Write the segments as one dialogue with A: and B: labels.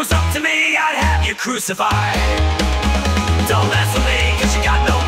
A: was up to me, I'd have you crucified. Don't mess with me, cause you got no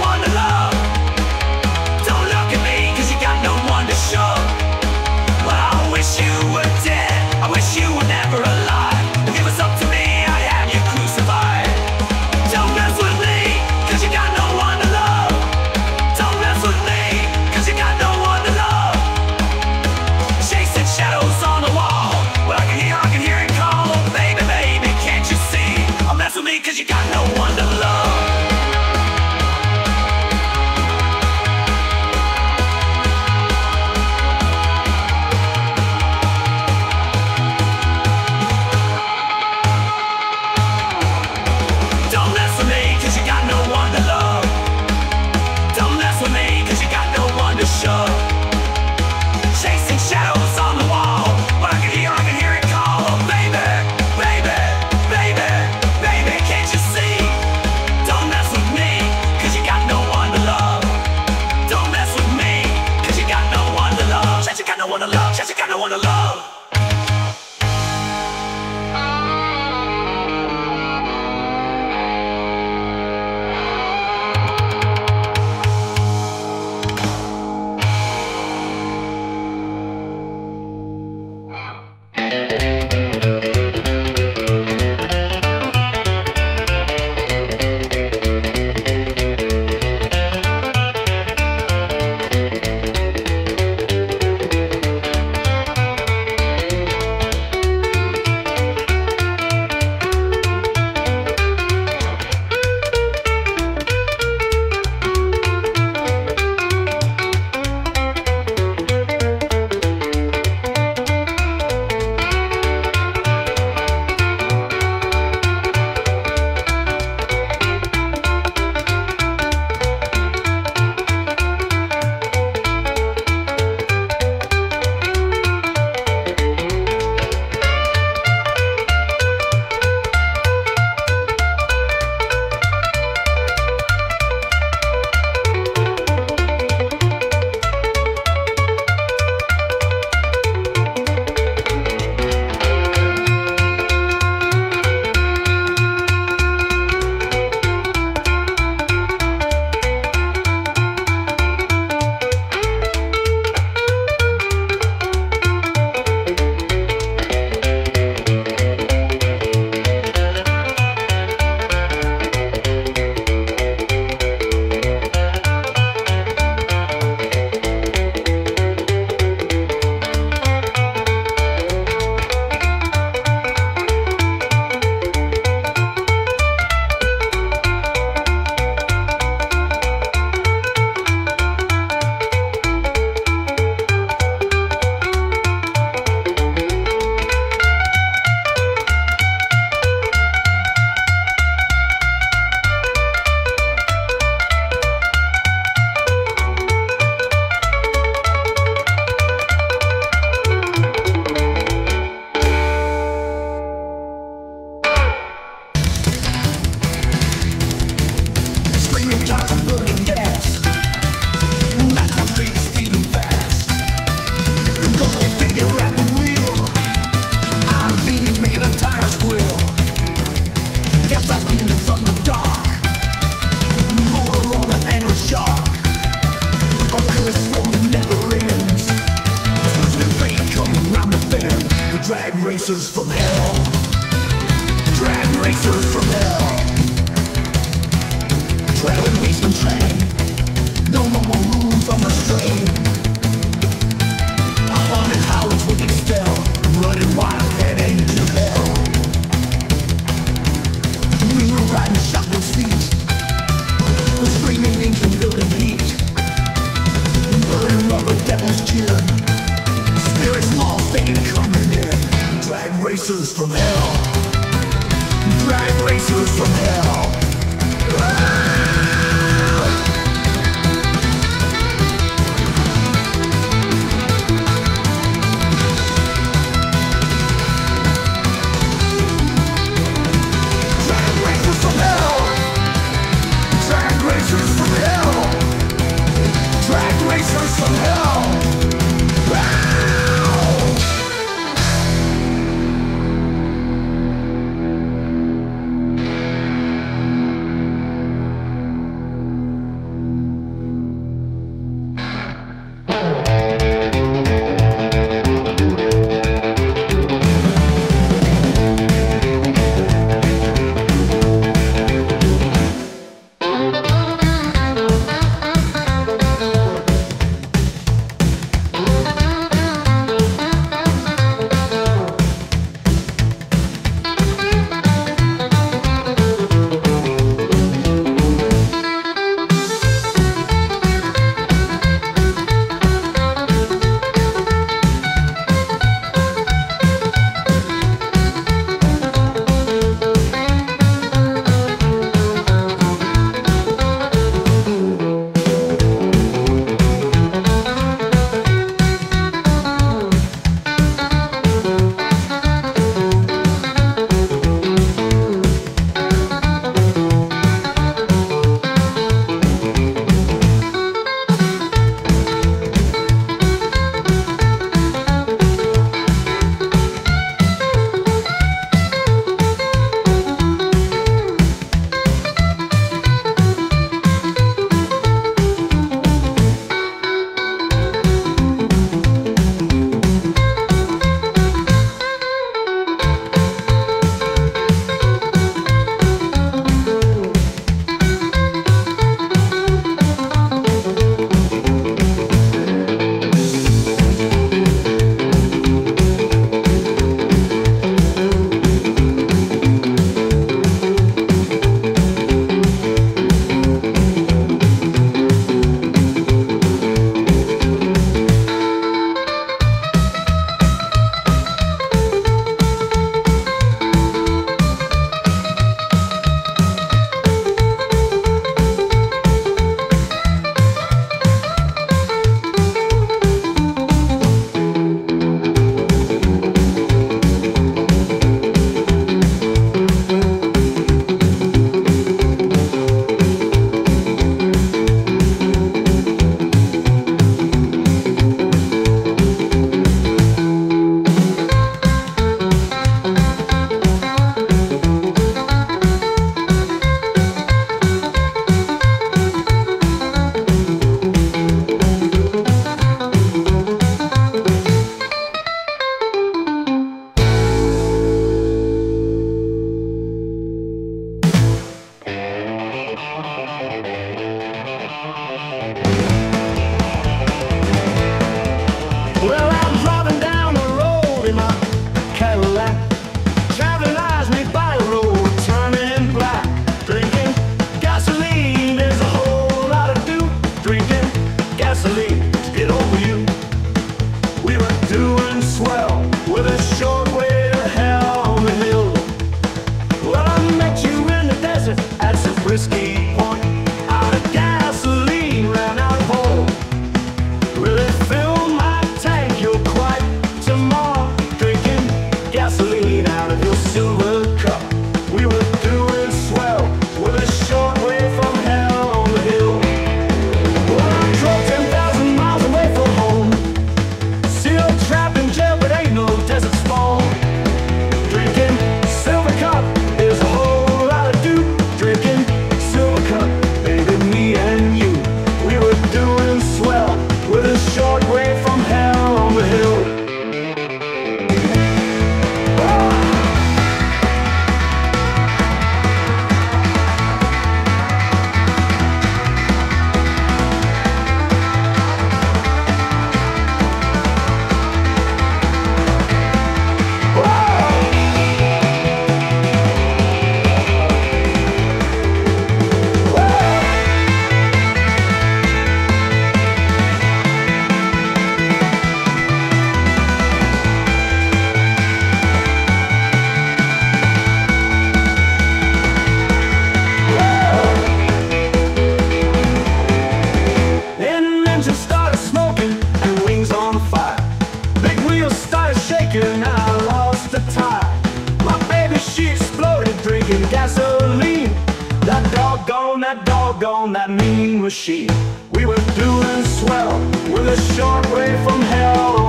A: machine. We were doing swell with a short way from hell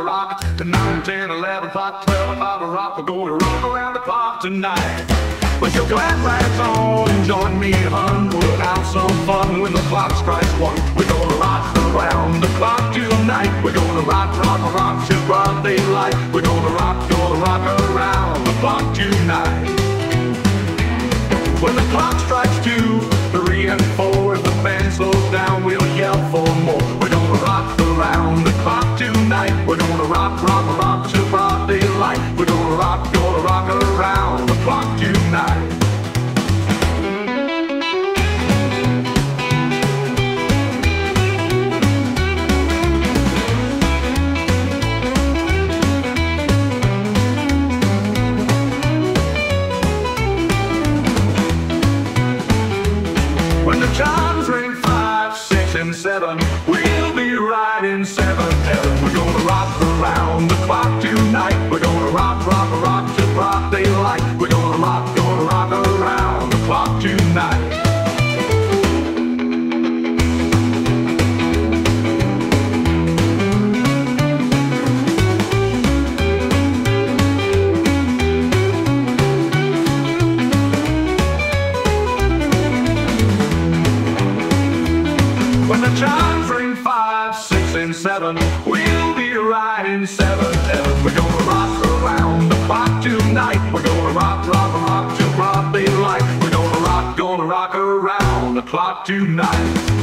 B: a rock. To nine, ten, eleven o'clock, twelve o'clock, a rock. We're going to rock around the clock tonight. Put your glad rags on and join me, hun. We'll have some fun when the clock strikes one. We're gonna rock around the clock tonight. We're gonna rock, rock, rock till broad daylight. We're gonna rock, gonna rock around the clock tonight. When the clock strikes two, three, and four, if the band slows down, we'll yell for more. We're gonna rock around the clock tonight. We're gonna rock, rock, rock broad daylight. When the five, six, and seven, we'll be in seven. We're gonna rock around the clock tonight. We're gonna rock, rock, rock till broad daylight. We're gonna rock, gonna rock around the clock tonight.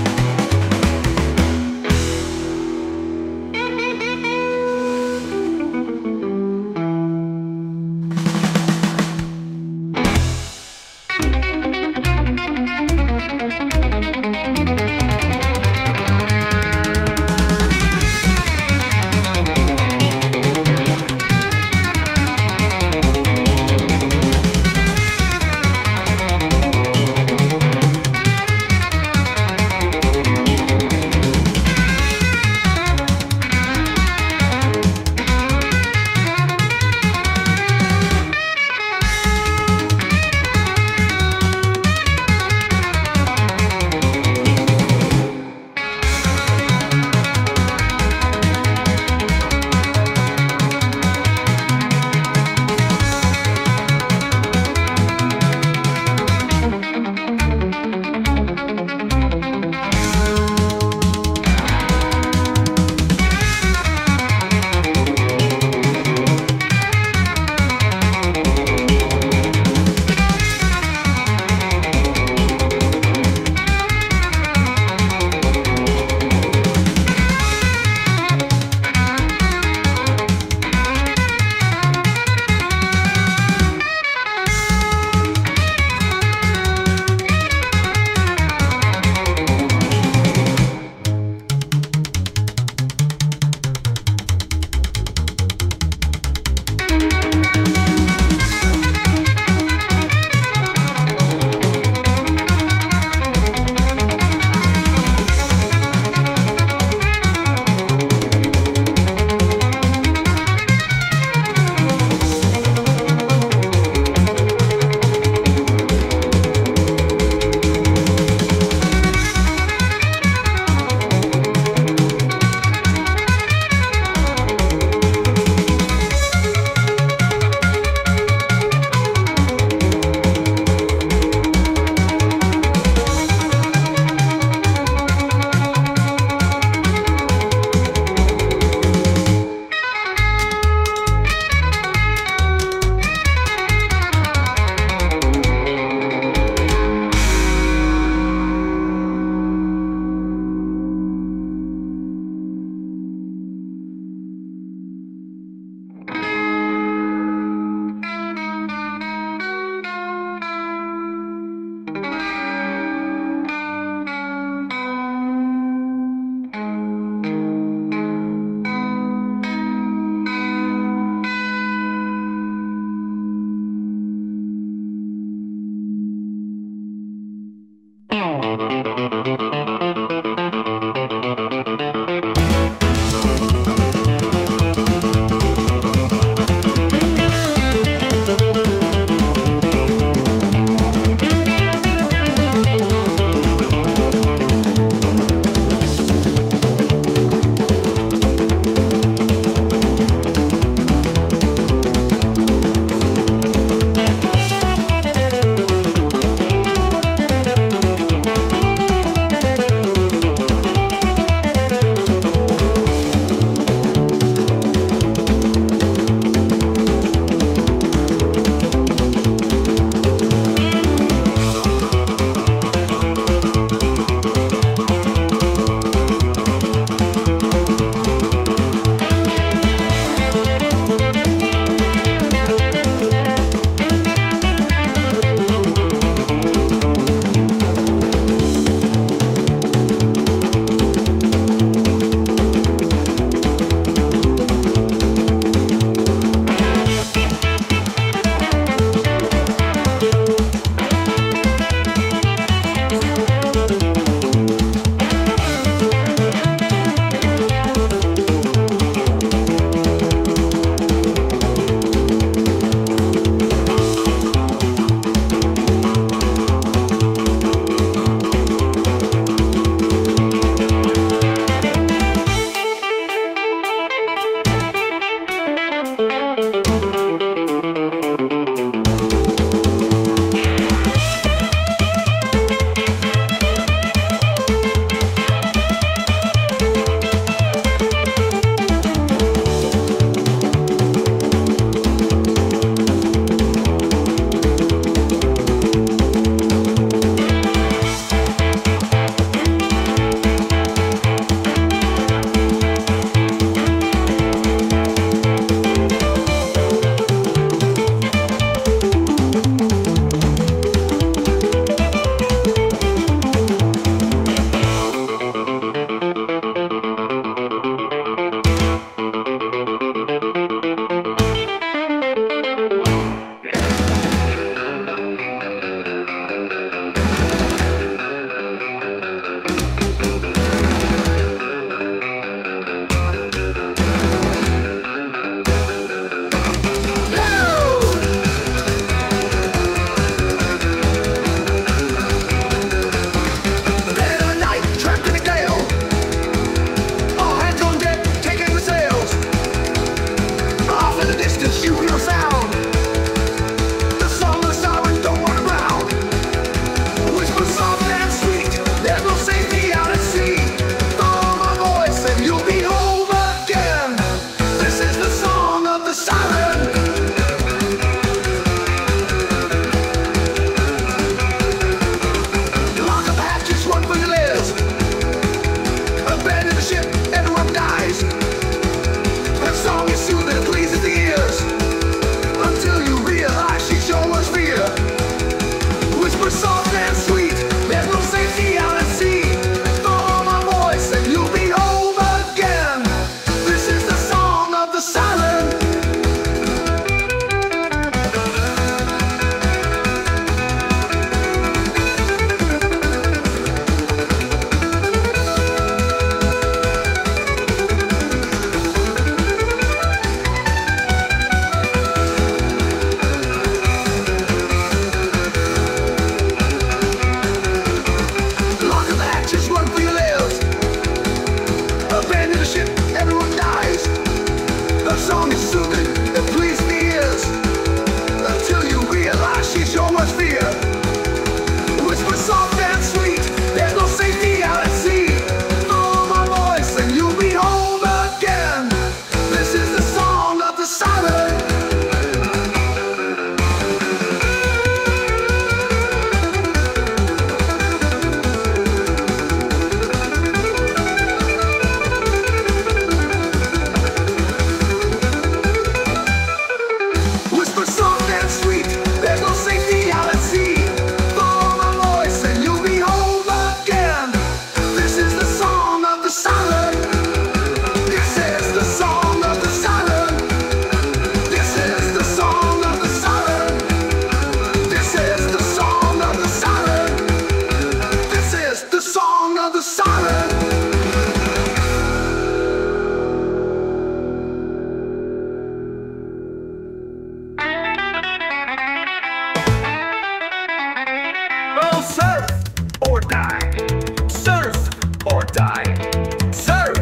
B: die. Serve!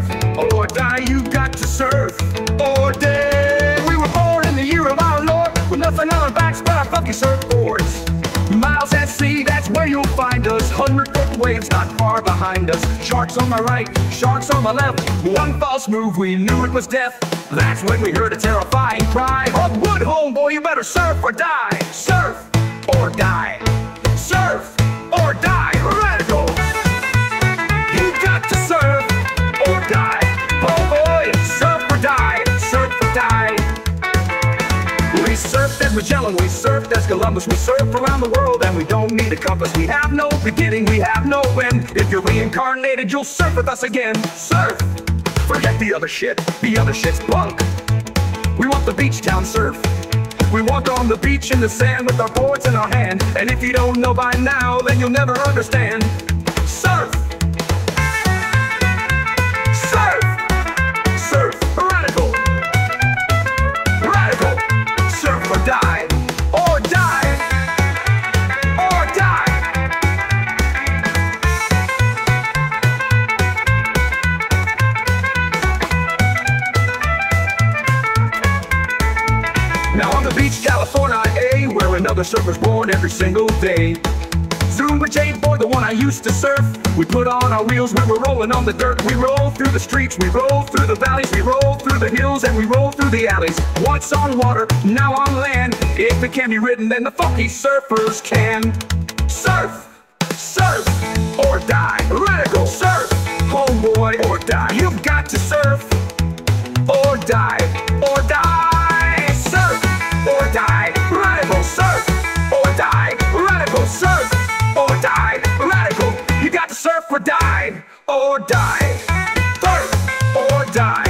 B: Or die, you got to surf Or die. We were born in the year of our Lord with nothing on our backs but our fucking surfboards. Miles at sea, that's where you'll find us. Hundred foot waves not far
C: behind us. Sharks on my right, sharks on my left. One false move, we knew it was death. That's when we heard a terrifying cry. Hogwood, homeboy, you better surf or die. Surf or die. Surf or die. Magellan, we surfed as Columbus, we surfed around the world and we don't need a compass. We have no beginning, we have no end. If you're reincarnated, you'll surf with us again. Surf! Forget the other shit, the other shit's bunk. We want the beach town surf. We walk on the beach in the sand with our boards in our hand. And if you don't know by now, then you'll never understand. Another surfer's born every single day. With Jade Boy, the one I used to surf. We put on our wheels, we were rolling on the dirt. We roll through the streets, we roll through the valleys, we roll through the hills, and we roll through the alleys. Once on water, now on land. If it can be written, then the funky surfers can. Surf, surf, or die. Radical surf, homeboy, or die. You've got to surf or die, or die. Surf or die, surf or die. Radical surf or die. Radical, you got to surf or die or die. Surf or die.